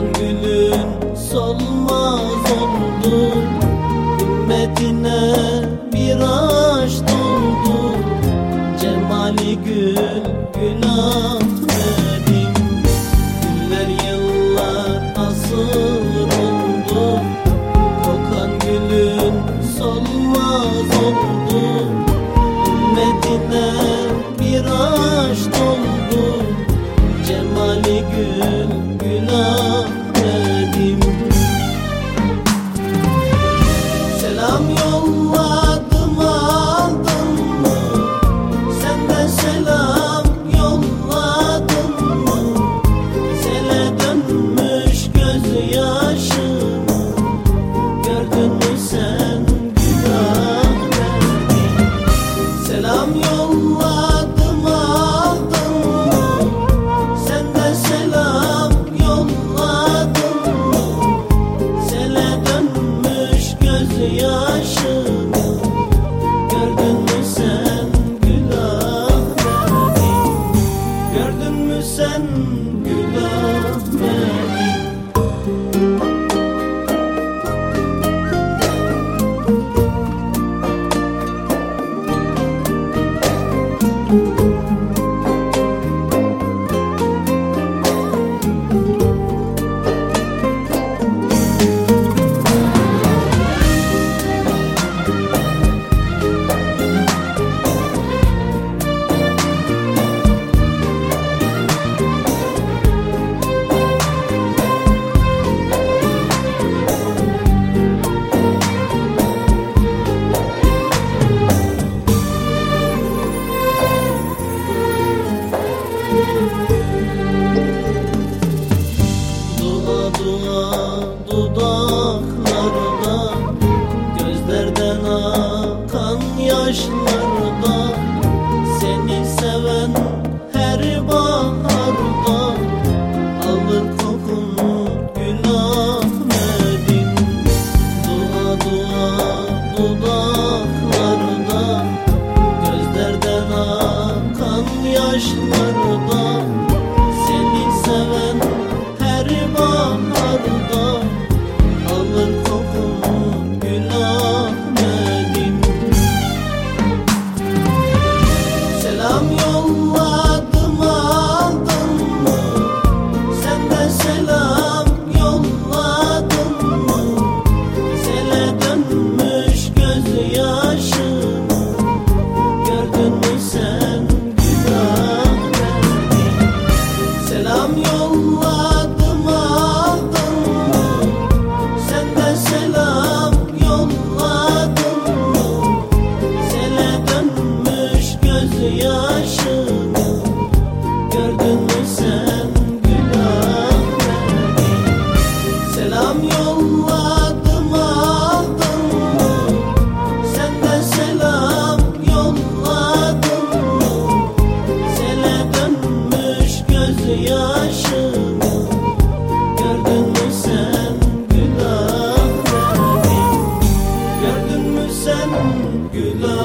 Açan gülün solmaz oldu Ümmetine bir aşk doldu Cemali gül günah dedim Günler yıllar asır oldu. Kokan gülün solmaz oldu Ümmetine bir aşk doldu Dula dula dudaklarda Gözlerden akan yaşlarda. Seni seven her baharda Alır kokun gül ahmedim Dula dula dudaklarda taşlarda good love.